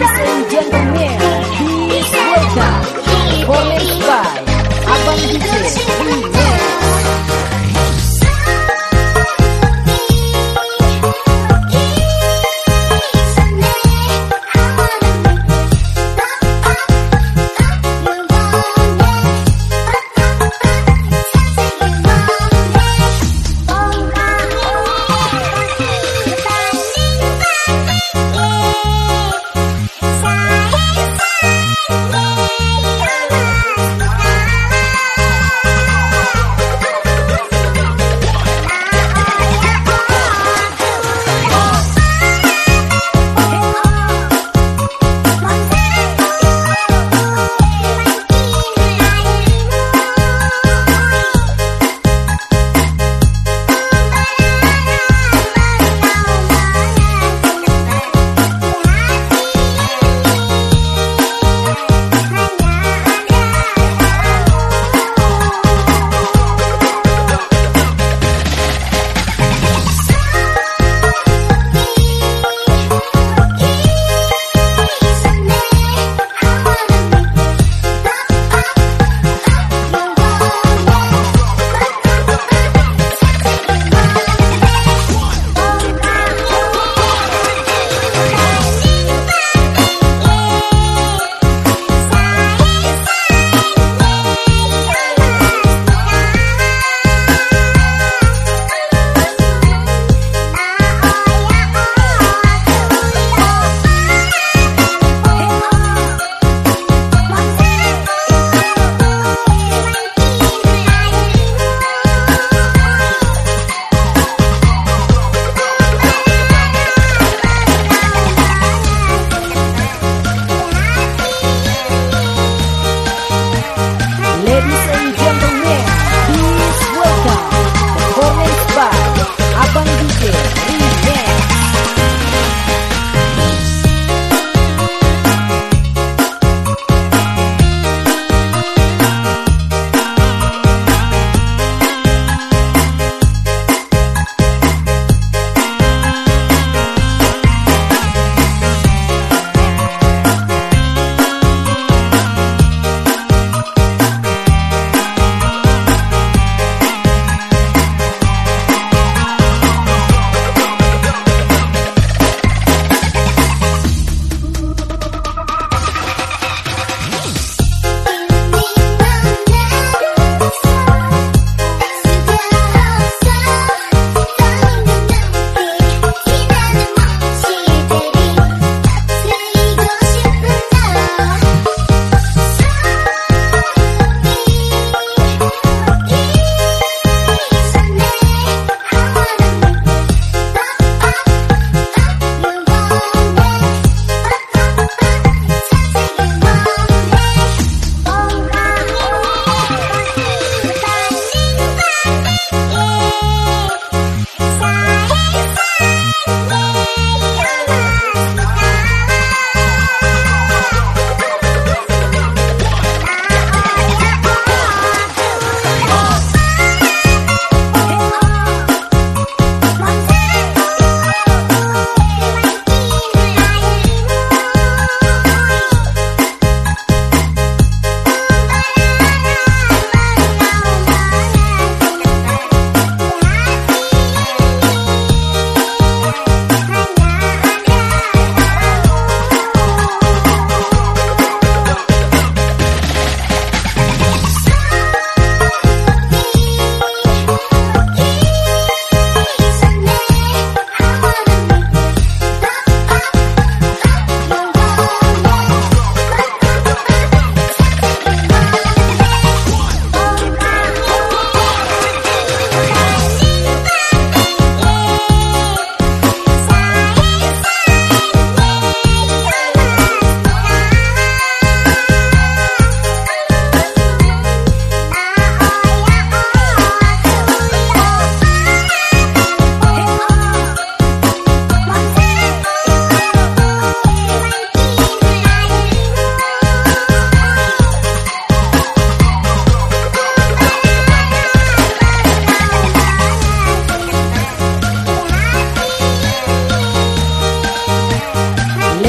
And gentlemen, please welcome, Boris by Abang Hussein.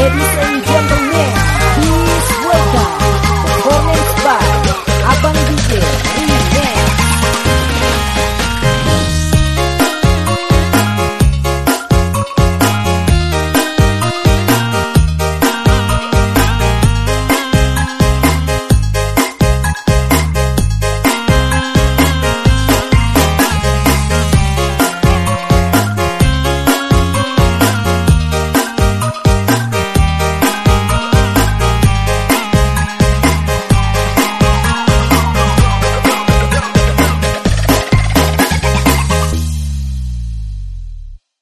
Ladies and